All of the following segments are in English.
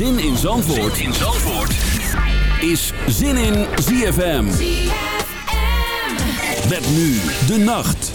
Zin in Zandvoort, zin in Zandvoort. is Zin in ZFM. ZFM. Met nu de nacht.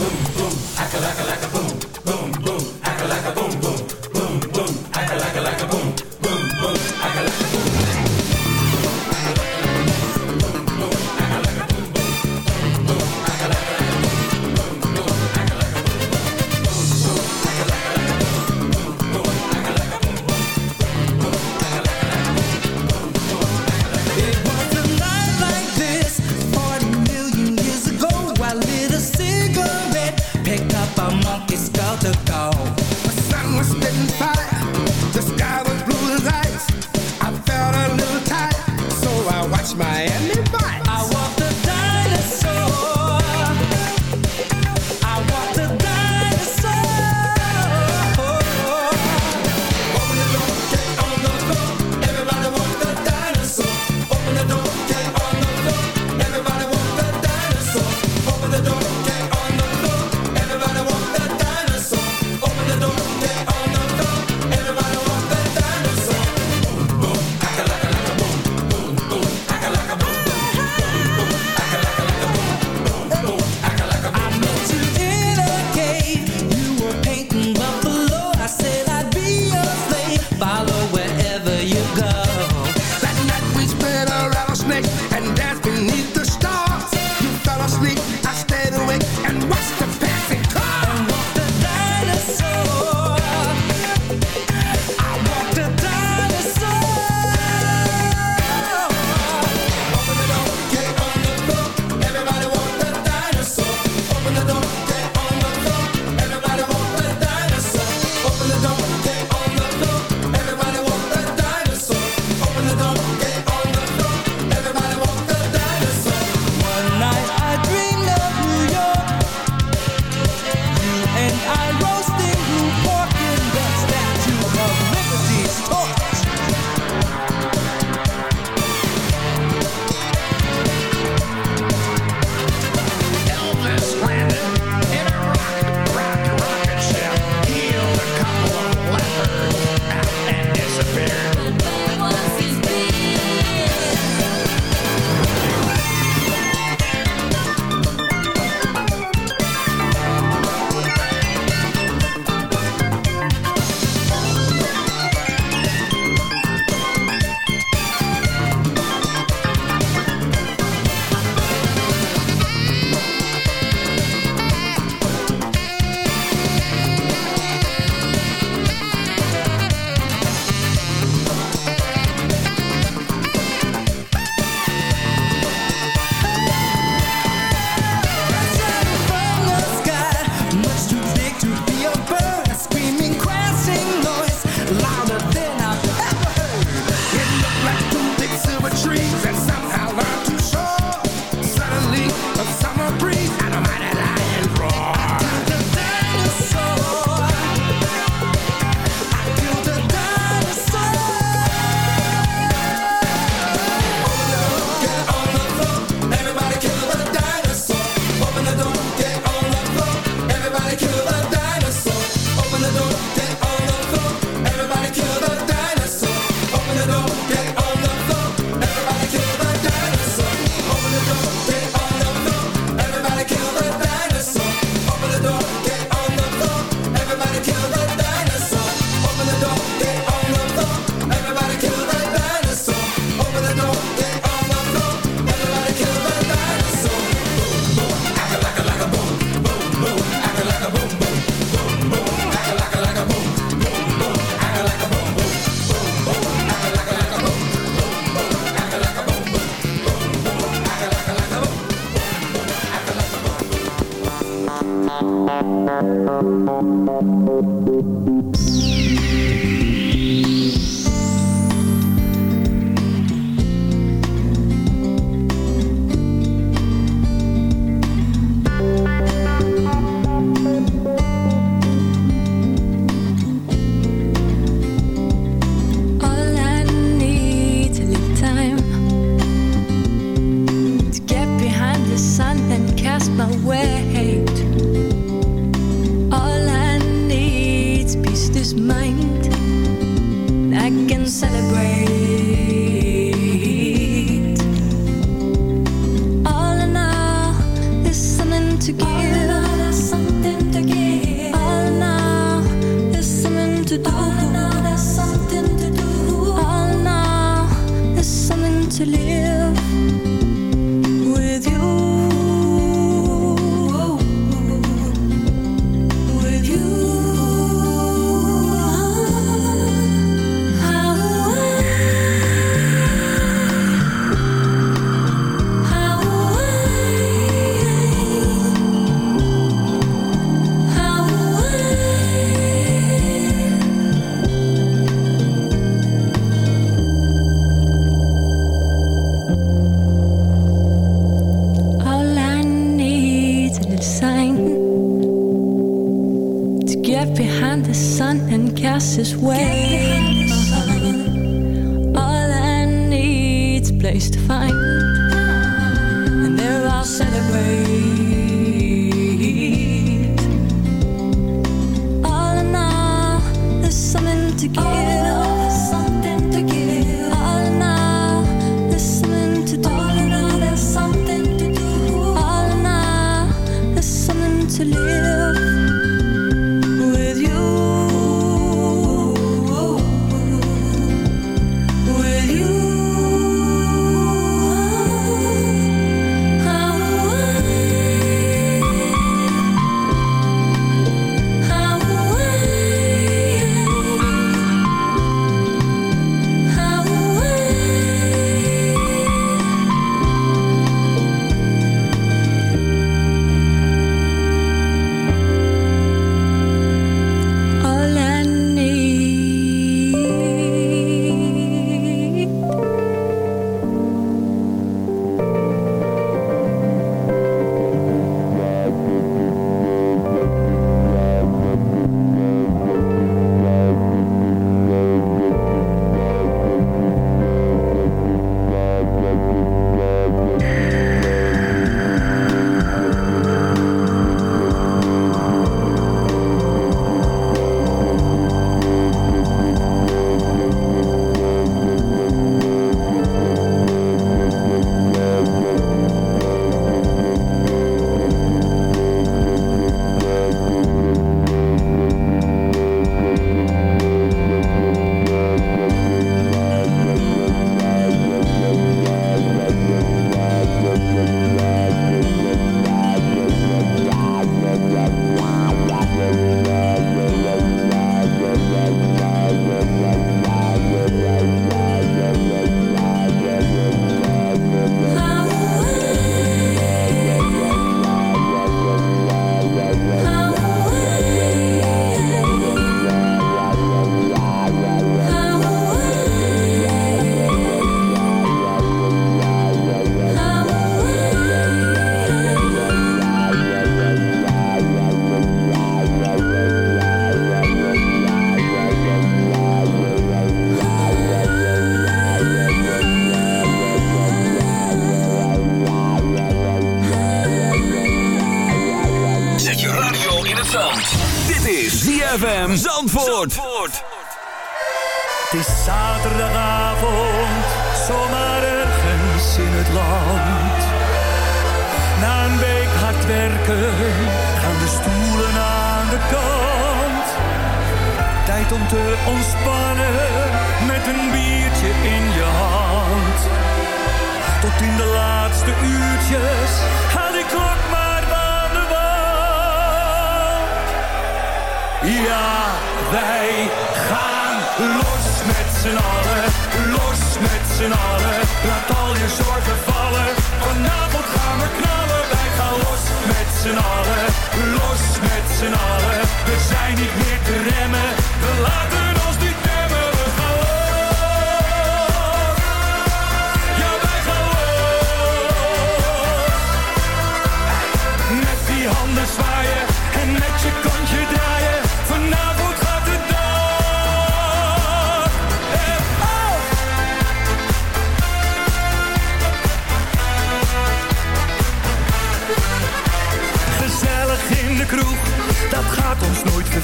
mij niet meer.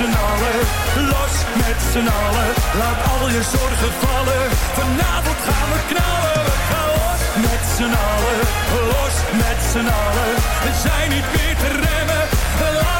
z'n allen. Los met z'n allen. Laat al je zorgen vallen. Vanavond gaan we knallen. Gaan los met z'n allen. Los met z'n allen. We zijn niet meer te remmen.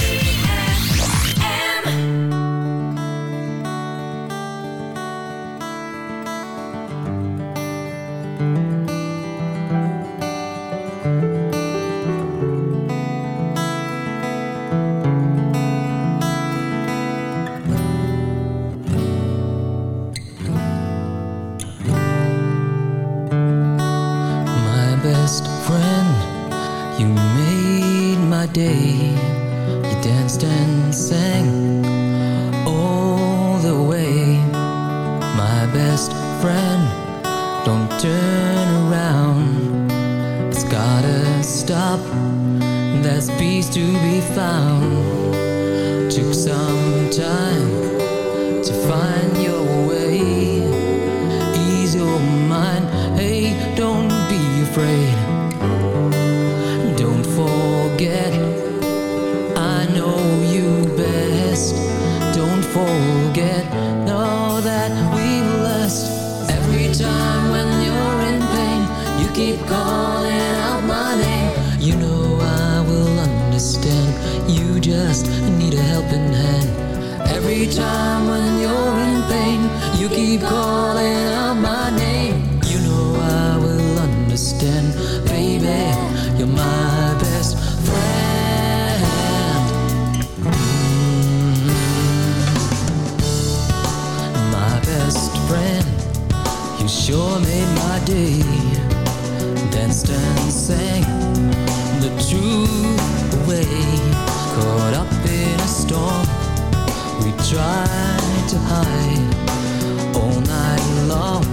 every time when you're in pain, you keep calling out my name. You know I will understand, baby. You're my best friend. Mm. My best friend, you sure made my day. Danced and sang the true way. Caught try to hide all night long.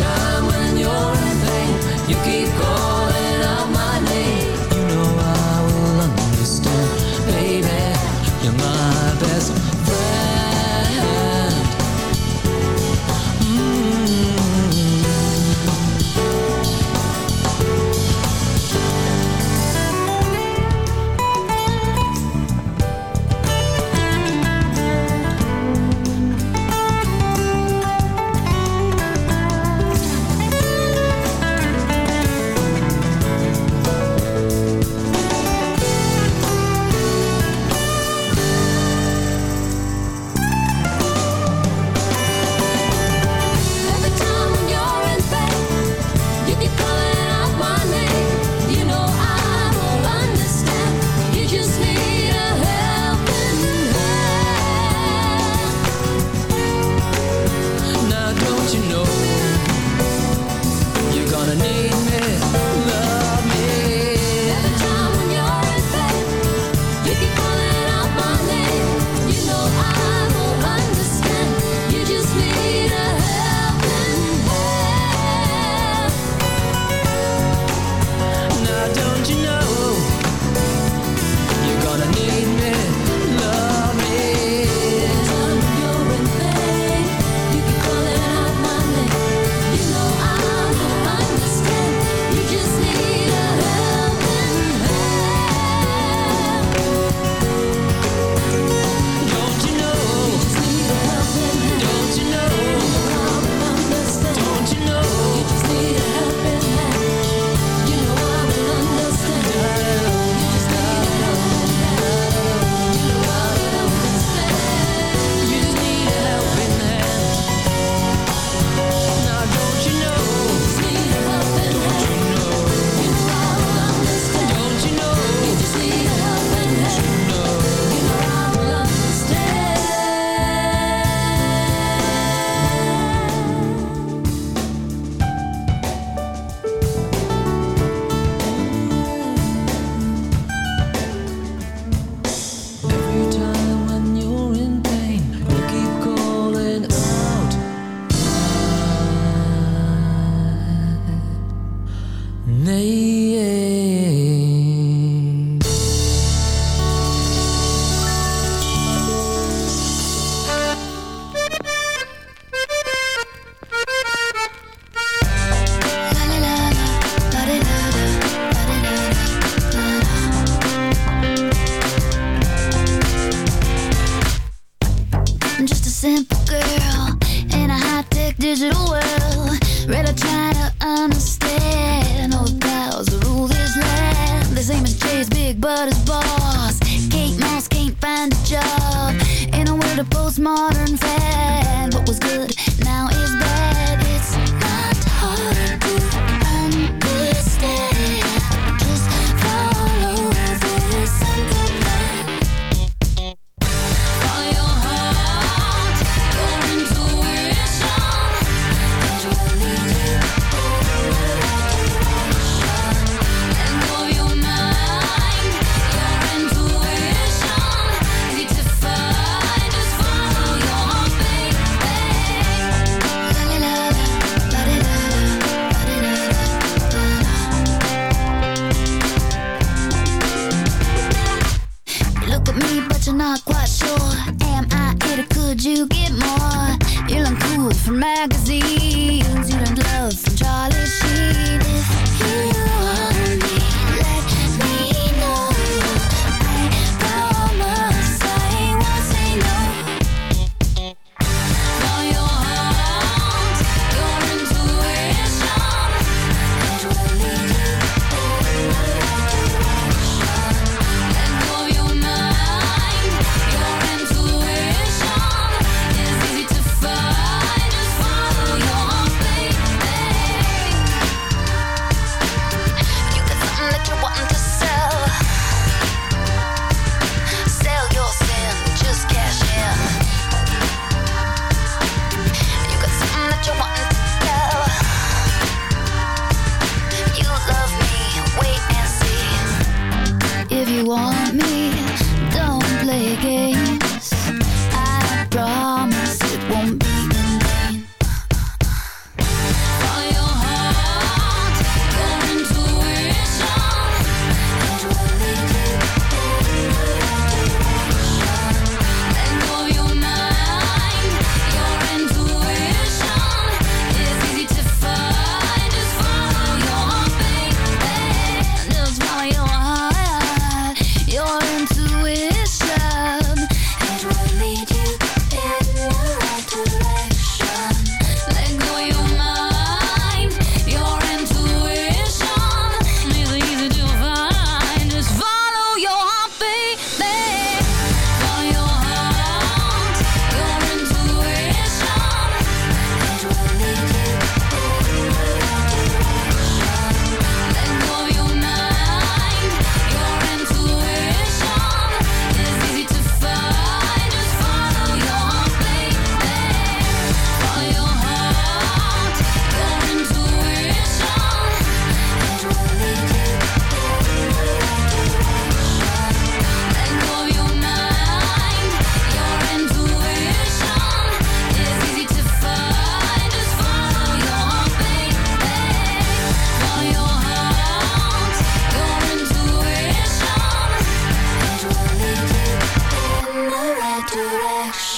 sunshine.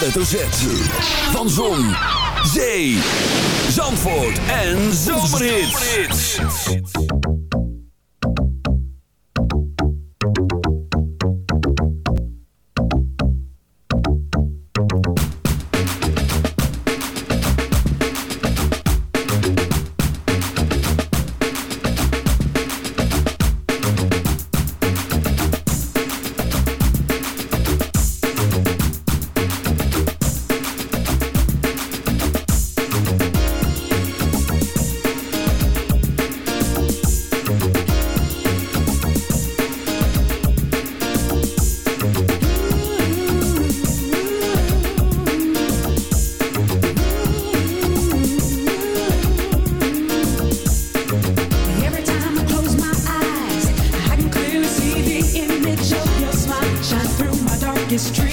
Hoofdletter Z. Van Zon, my darkest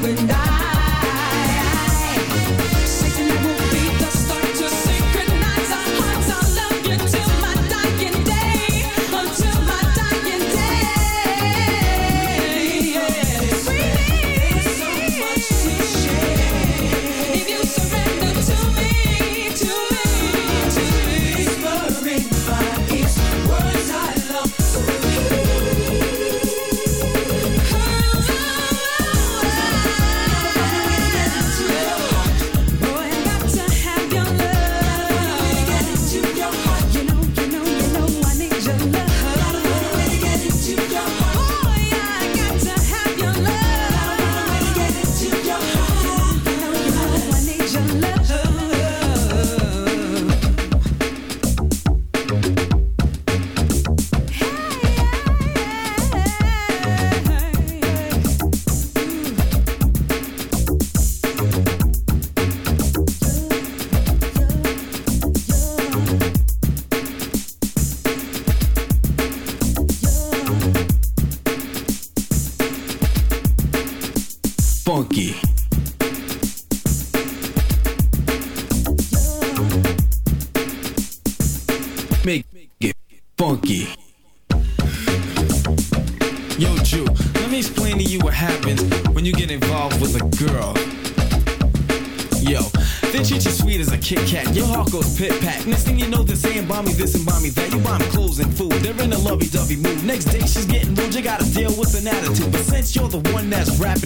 when I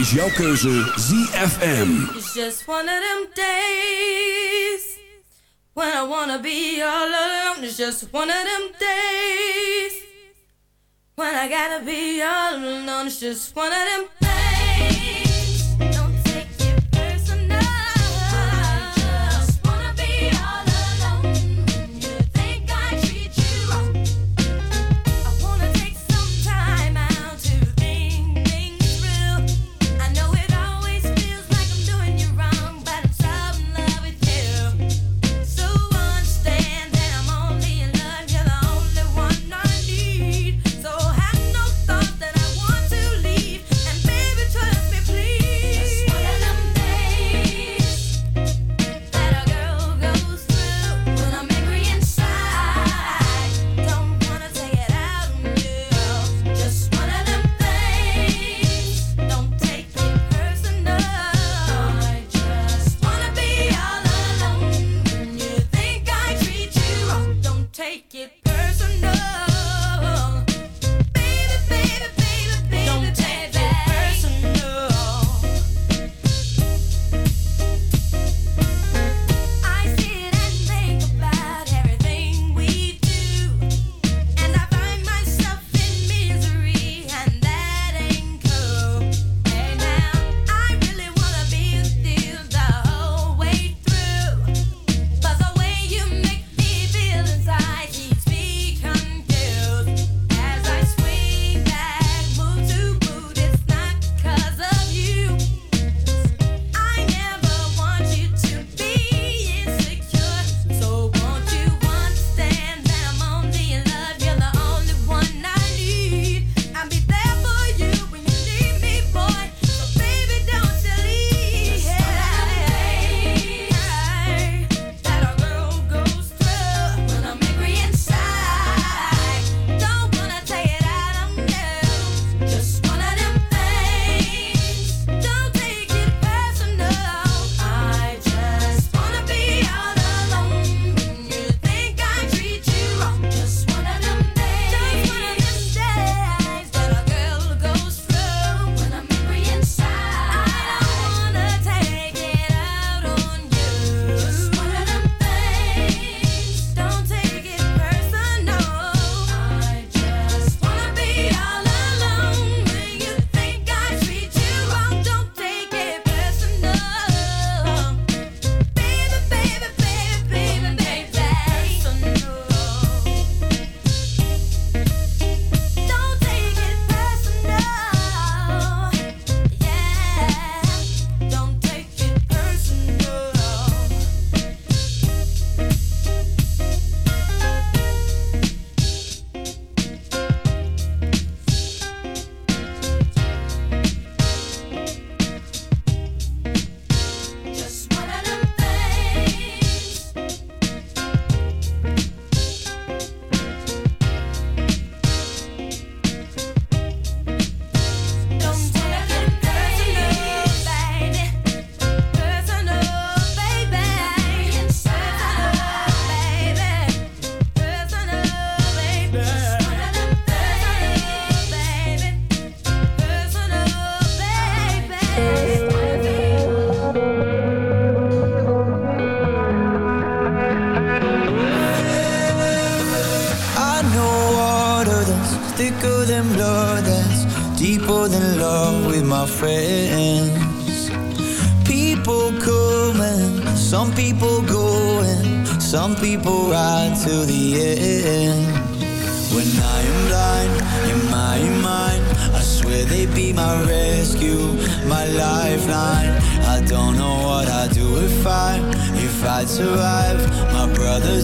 is jouw keuze ZFM. It's just one of them days when I wanna be all alone. It's just one of them days when I gotta be all alone. It's just one of them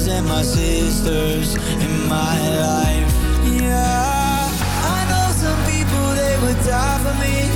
and my sisters in my life. Yeah, I know some people, they would die for me.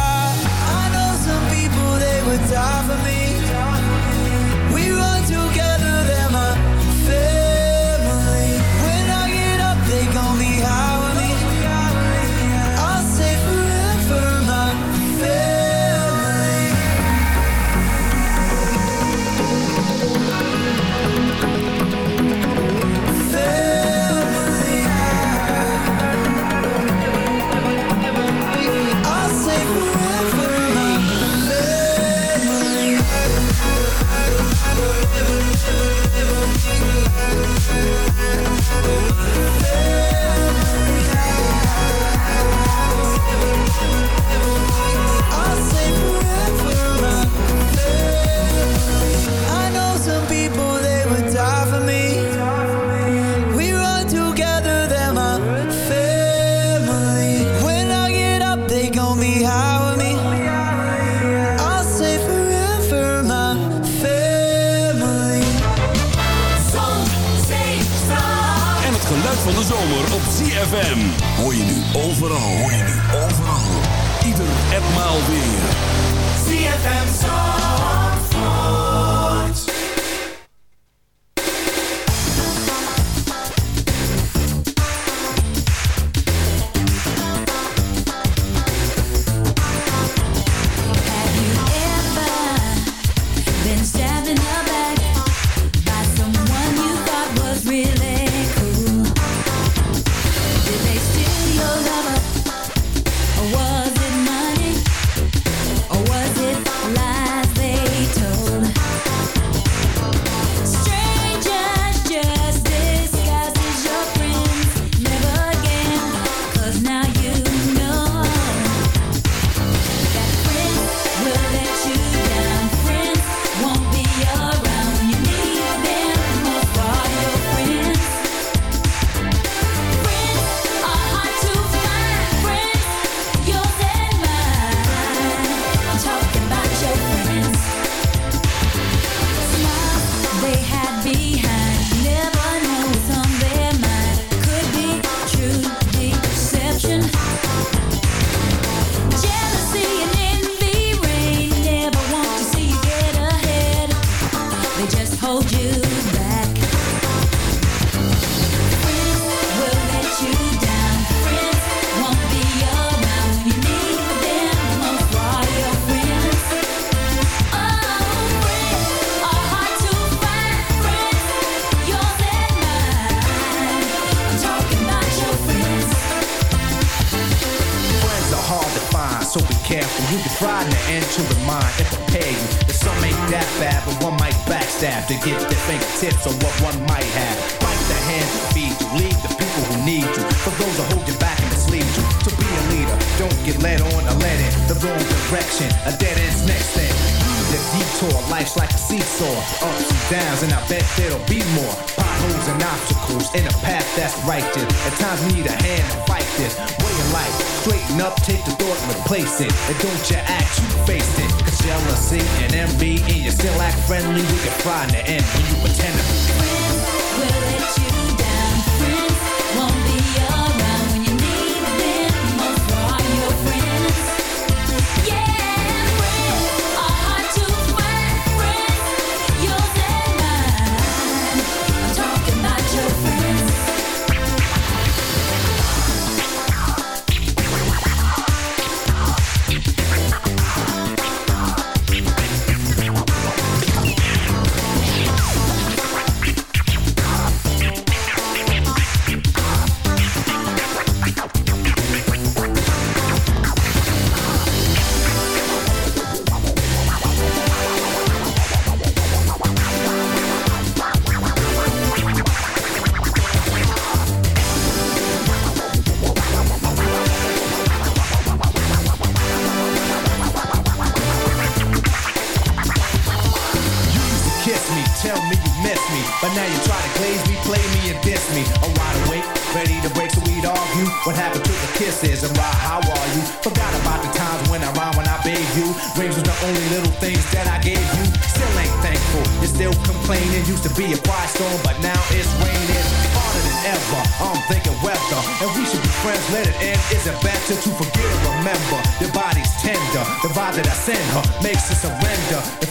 Her makes her surrender. The